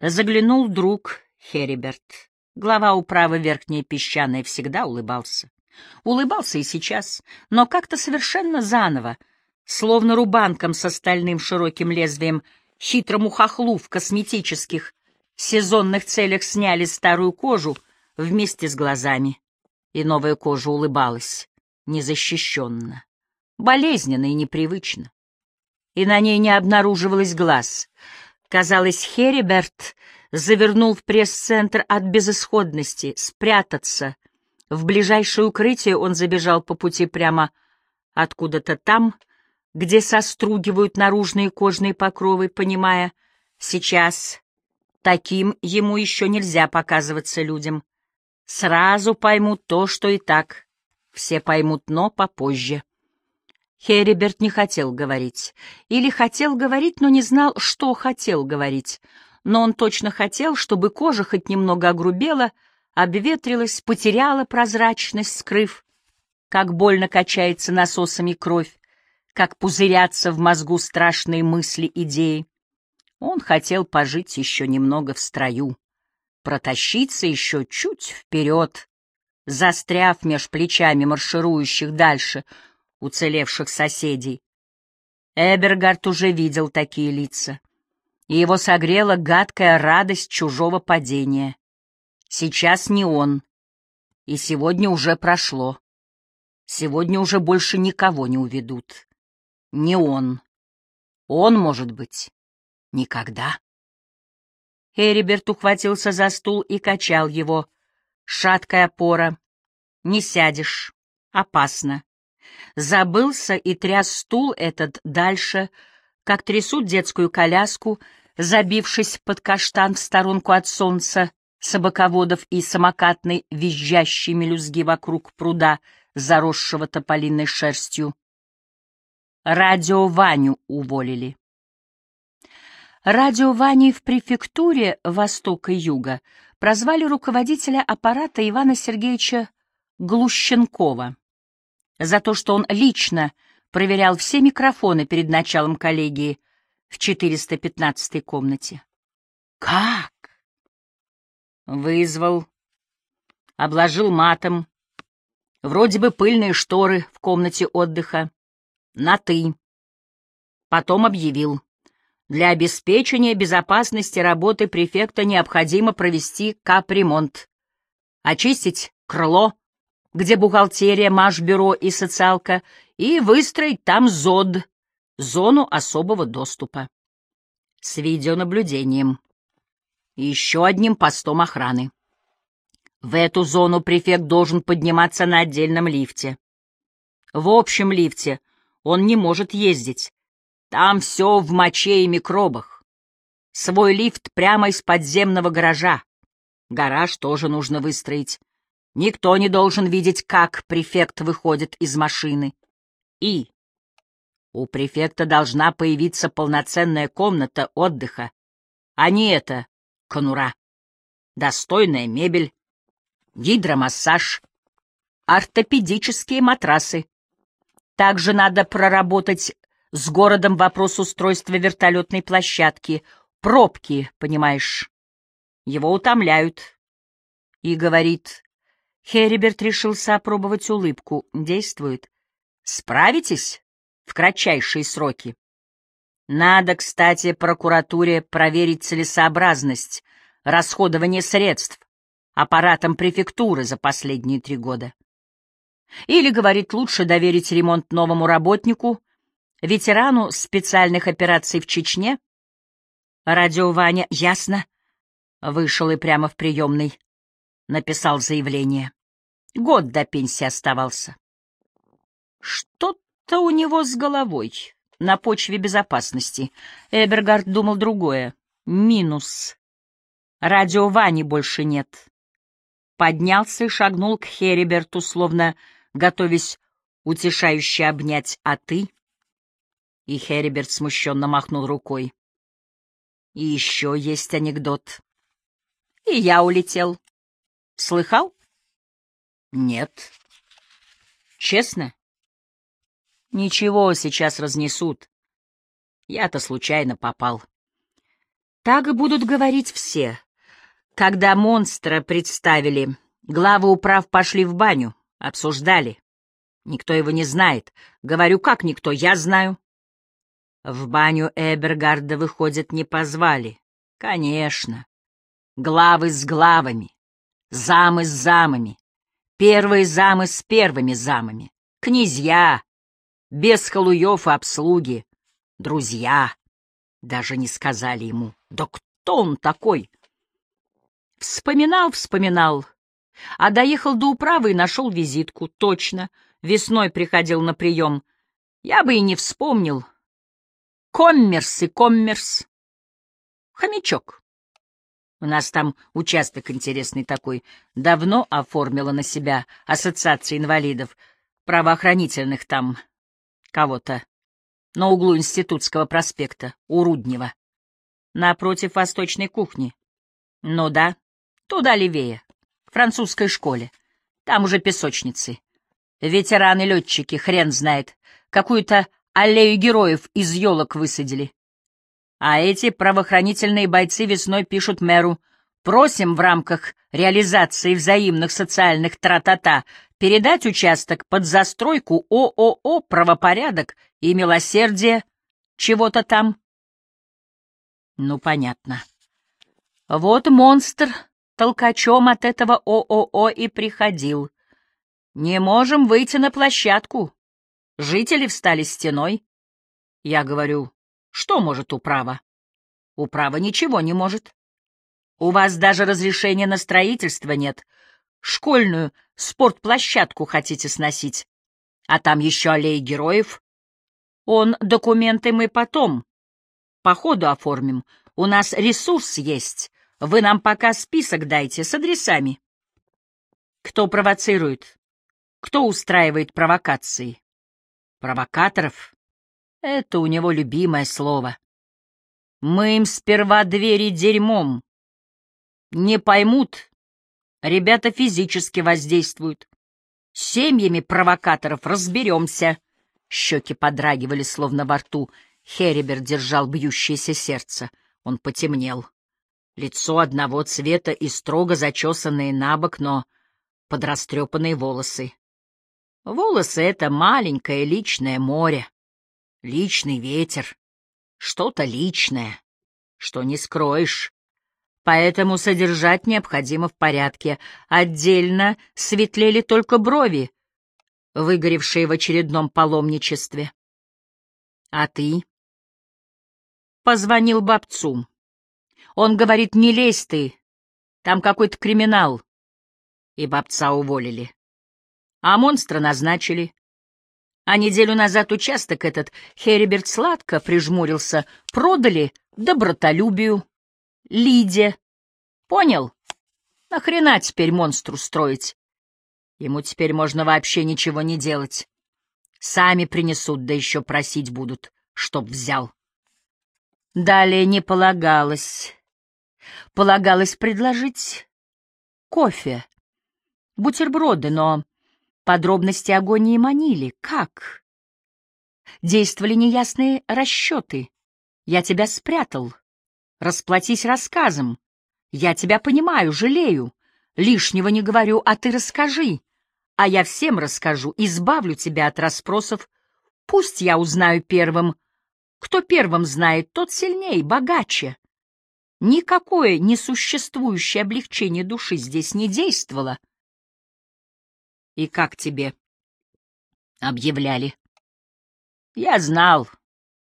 Заглянул друг Хериберт. Глава управы Верхней Песчаной всегда улыбался. Улыбался и сейчас, но как-то совершенно заново, словно рубанком с стальным широким лезвием, хитрому хохлу в косметических сезонных целях сняли старую кожу вместе с глазами, и новая кожа улыбалась, незащищенно, болезненно и непривычно. И на ней не обнаруживалось глаз. Казалось, Хериберт завернул в пресс-центр от безысходности, спрятаться. В ближайшее укрытие он забежал по пути прямо откуда-то там, где состругивают наружные кожные покровы, понимая, сейчас таким ему еще нельзя показываться людям. Сразу поймут то, что и так. Все поймут, но попозже. Хериберт не хотел говорить. Или хотел говорить, но не знал, что хотел говорить. Но он точно хотел, чтобы кожа хоть немного огрубела, обветрилась, потеряла прозрачность, скрыв, как больно качается насосами кровь, как пузырятся в мозгу страшные мысли, идеи. Он хотел пожить еще немного в строю, протащиться еще чуть вперед, застряв меж плечами марширующих дальше уцелевших соседей. Эбергард уже видел такие лица, и его согрела гадкая радость чужого падения. Сейчас не он, и сегодня уже прошло. Сегодня уже больше никого не уведут не он. Он, может быть, никогда. Эриберт ухватился за стул и качал его. Шаткая опора. Не сядешь. Опасно. Забылся и тряс стул этот дальше, как трясут детскую коляску, забившись под каштан в сторонку от солнца, собаководов и самокатной визжащей мелюзги вокруг пруда, заросшего тополиной шерстью. Радио Ваню уволили. Радио Вани в префектуре Восток и Юга прозвали руководителя аппарата Ивана Сергеевича Глущенкова за то, что он лично проверял все микрофоны перед началом коллегии в 415 комнате. Как? Вызвал, обложил матом, вроде бы пыльные шторы в комнате отдыха, на «ты». Потом объявил. Для обеспечения безопасности работы префекта необходимо провести капремонт. Очистить крыло, где бухгалтерия, машбюро и социалка, и выстроить там ЗОД, зону особого доступа. С видеонаблюдением. И еще одним постом охраны. В эту зону префект должен подниматься на отдельном лифте. В общем лифте он не может ездить. Там все в моче и микробах. Свой лифт прямо из подземного гаража. Гараж тоже нужно выстроить. Никто не должен видеть, как префект выходит из машины. И у префекта должна появиться полноценная комната отдыха, а не эта конура. Достойная мебель, гидромассаж, ортопедические матрасы. Также надо проработать с городом вопрос устройства вертолетной площадки. Пробки, понимаешь. Его утомляют. И говорит, Хериберт решился опробовать улыбку. Действует. Справитесь в кратчайшие сроки? Надо, кстати, прокуратуре проверить целесообразность расходования средств аппаратом префектуры за последние три года. Или, говорит, лучше доверить ремонт новому работнику, ветерану специальных операций в Чечне? Радио Ваня, ясно, вышел и прямо в приемный, написал заявление. Год до пенсии оставался. Что-то у него с головой на почве безопасности. Эбергард думал другое. Минус. Радио Вани больше нет. Поднялся и шагнул к Хериберту, словно готовясь утешающе обнять, а ты? И Хериберт смущенно махнул рукой. И еще есть анекдот. И я улетел. Слыхал? Нет. Честно? Ничего, сейчас разнесут. Я-то случайно попал. Так будут говорить все. Когда монстра представили, главы управ пошли в баню, обсуждали. Никто его не знает. Говорю, как никто, я знаю. В баню Эбергарда, выходит, не позвали. Конечно. Главы с главами, замы с замами, первые замы с первыми замами, князья, без халуев и обслуги, друзья. Даже не сказали ему, да кто он такой? Вспоминал, вспоминал, а доехал до управы и нашел визитку. Точно, весной приходил на прием. Я бы и не вспомнил. Коммерс и коммерс. Хомячок. У нас там участок интересный такой. Давно оформила на себя ассоциация инвалидов, правоохранительных там кого-то. На углу Институтского проспекта, у Руднева. Напротив восточной кухни. Ну да, туда левее, к французской школе. Там уже песочницы. Ветераны-летчики, хрен знает, какую-то аллею героев из елок высадили. А эти правоохранительные бойцы весной пишут мэру «Просим в рамках реализации взаимных социальных тра-та-та передать участок под застройку ООО «Правопорядок и милосердие» чего-то там». Ну, понятно. Вот монстр толкачом от этого ООО и приходил. Не можем выйти на площадку. Жители встали стеной. Я говорю, что может управа? Управа ничего не может. У вас даже разрешения на строительство нет. Школьную спортплощадку хотите сносить. А там еще аллеи героев. Он документы мы потом. По ходу оформим. У нас ресурс есть. Вы нам пока список дайте с адресами. Кто провоцирует? Кто устраивает провокации? Провокаторов? Это у него любимое слово. Мы им сперва двери дерьмом. Не поймут. Ребята физически воздействуют. С семьями провокаторов разберемся. Щеки подрагивали, словно во рту. Херибер держал бьющееся сердце. Он потемнел. Лицо одного цвета и строго зачесанные на бок, но подрастрепанные волосы. Волосы — это маленькое личное море. Личный ветер, что-то личное, что не скроешь. Поэтому содержать необходимо в порядке. Отдельно светлели только брови, выгоревшие в очередном паломничестве. А ты? Позвонил бабцу. Он говорит, не лезь ты, там какой-то криминал. И бабца уволили. А монстра назначили. А неделю назад участок этот Хериберт сладко прижмурился. Продали добротолюбию. Лиде. Понял? Нахрена теперь монстру строить? Ему теперь можно вообще ничего не делать. Сами принесут, да еще просить будут, чтоб взял. Далее не полагалось. Полагалось предложить кофе, бутерброды, но Подробности агонии манили. Как? Действовали неясные расчеты. Я тебя спрятал. Расплатись рассказом. Я тебя понимаю, жалею. Лишнего не говорю, а ты расскажи. А я всем расскажу, избавлю тебя от расспросов. Пусть я узнаю первым. Кто первым знает, тот сильнее, богаче. Никакое несуществующее облегчение души здесь не действовало. И как тебе? Объявляли. Я знал,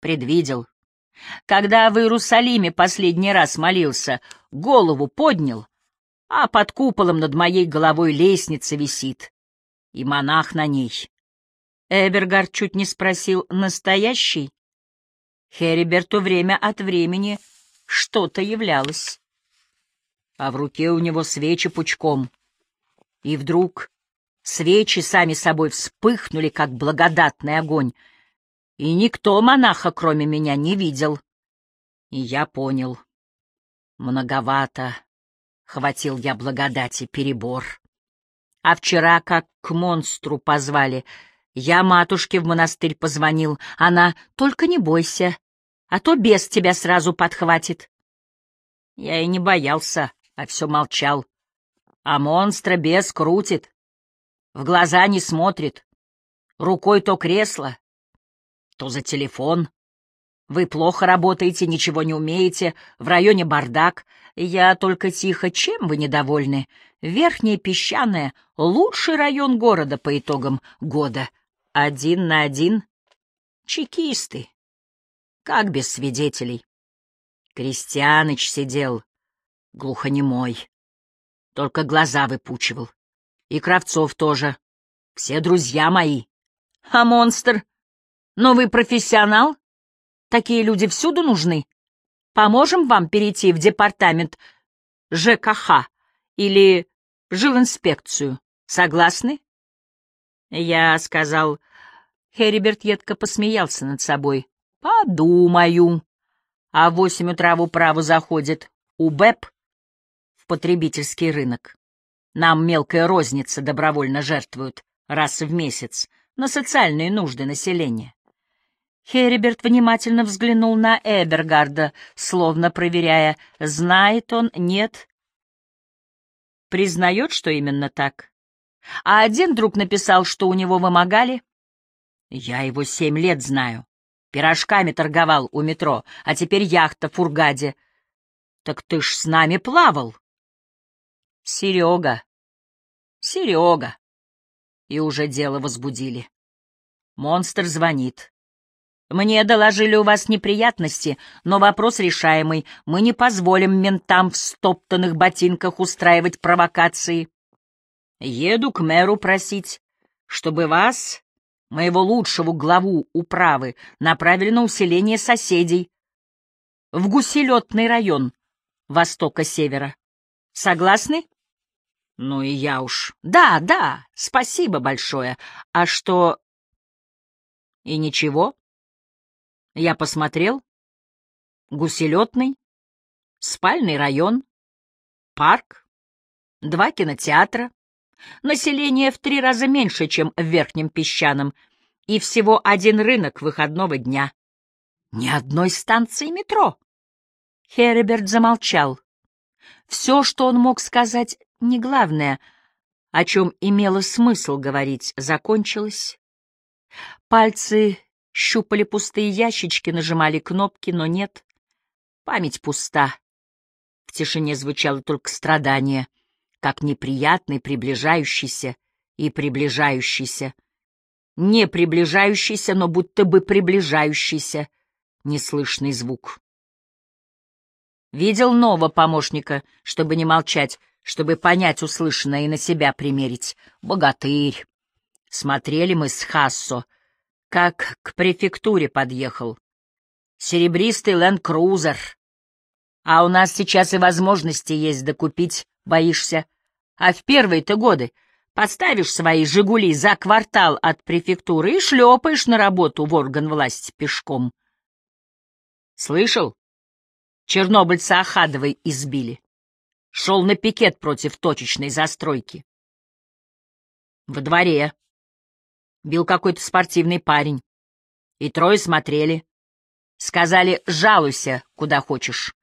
предвидел. Когда в Иерусалиме последний раз молился, голову поднял, а под куполом над моей головой лестница висит, и монах на ней. Эбергард чуть не спросил, настоящий? Хериберту время от времени что-то являлось. А в руке у него свечи пучком. И вдруг Свечи сами собой вспыхнули, как благодатный огонь, и никто монаха, кроме меня, не видел. И я понял. Многовато. Хватил я благодати, перебор. А вчера, как к монстру позвали, я матушке в монастырь позвонил. Она, только не бойся, а то бес тебя сразу подхватит. Я и не боялся, а все молчал. А монстра бес крутит, в глаза не смотрит, рукой то кресло, то за телефон. Вы плохо работаете, ничего не умеете, в районе бардак. Я только тихо, чем вы недовольны? Верхняя песчаная — лучший район города по итогам года. Один на один. Чекисты. Как без свидетелей? Крестьяныч сидел, глухонемой. Только глаза выпучивал. И Кравцов тоже. Все друзья мои. А монстр? Но вы профессионал? Такие люди всюду нужны. Поможем вам перейти в департамент ЖКХ или жилинспекцию. Согласны? Я сказал... Хериберт едко посмеялся над собой. Подумаю. А в восемь утра в управу заходит УБЭП в потребительский рынок. Нам мелкая розница добровольно жертвуют раз в месяц на социальные нужды населения. Хериберт внимательно взглянул на Эбергарда, словно проверяя, знает он, нет. Признает, что именно так. А один друг написал, что у него вымогали. Я его семь лет знаю. Пирожками торговал у метро, а теперь яхта в Фургаде. Так ты ж с нами плавал. Серега. Серега. И уже дело возбудили. Монстр звонит. Мне доложили у вас неприятности, но вопрос решаемый. Мы не позволим ментам в стоптанных ботинках устраивать провокации. Еду к мэру просить, чтобы вас, моего лучшего главу управы, направили на усиление соседей в гуселетный район востока-севера. Согласны? Ну и я уж. Да, да, спасибо большое. А что... И ничего? Я посмотрел. Гуселетный, спальный район, парк, два кинотеатра, население в три раза меньше, чем в Верхнем Песчаном, и всего один рынок выходного дня. Ни одной станции метро. Хереберт замолчал. Все, что он мог сказать, не главное, о чем имело смысл говорить, закончилось. Пальцы Щупали пустые ящички, нажимали кнопки, но нет. Память пуста. В тишине звучало только страдание, как неприятный приближающийся и приближающийся. Не приближающийся, но будто бы приближающийся неслышный звук. Видел нового помощника, чтобы не молчать, чтобы понять услышанное и на себя примерить. Богатырь. Смотрели мы с Хассо — как к префектуре подъехал. Серебристый ленд-крузер. А у нас сейчас и возможности есть докупить, боишься. А в первые-то годы поставишь свои «Жигули» за квартал от префектуры и шлепаешь на работу в орган власти пешком. Слышал? Чернобыльца Ахадовой избили. Шел на пикет против точечной застройки. Во дворе Бил какой-то спортивный парень. И трое смотрели. Сказали, жалуйся, куда хочешь.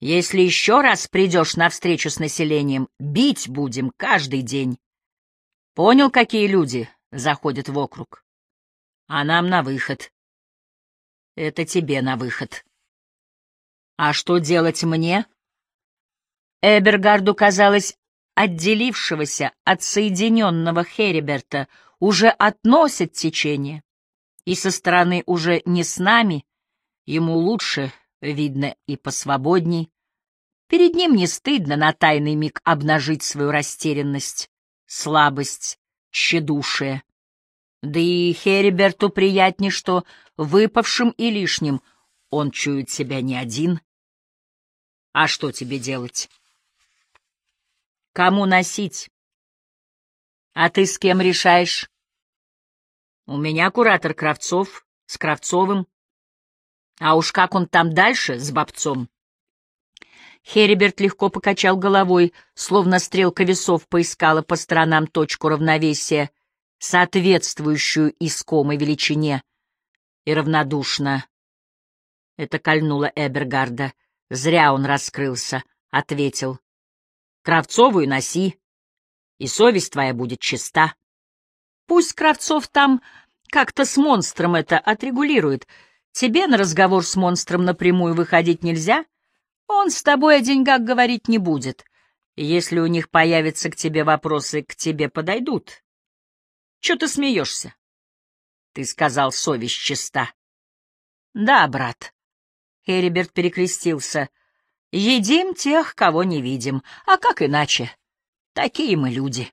Если еще раз придешь на встречу с населением, бить будем каждый день. Понял, какие люди заходят в округ? А нам на выход. Это тебе на выход. А что делать мне? Эбергарду казалось, отделившегося от соединенного Хериберта уже относят течение, и со стороны уже не с нами, ему лучше, видно, и посвободней. Перед ним не стыдно на тайный миг обнажить свою растерянность, слабость, тщедушие. Да и Хериберту приятней, что выпавшим и лишним он чует себя не один. А что тебе делать? Кому носить? А ты с кем решаешь? У меня куратор Кравцов с Кравцовым. А уж как он там дальше с Бобцом? Хериберт легко покачал головой, словно стрелка весов поискала по сторонам точку равновесия, соответствующую искомой величине, и равнодушно. Это кольнуло Эбергарда. Зря он раскрылся, — ответил. Кравцовую носи, и совесть твоя будет чиста. Пусть Кравцов там как-то с монстром это отрегулирует. Тебе на разговор с монстром напрямую выходить нельзя. Он с тобой о деньгах говорить не будет. Если у них появятся к тебе вопросы, к тебе подойдут. Че ты смеешься? Ты сказал, совесть чиста. Да, брат. Эриберт перекрестился. Едим тех, кого не видим. А как иначе? Такие мы люди.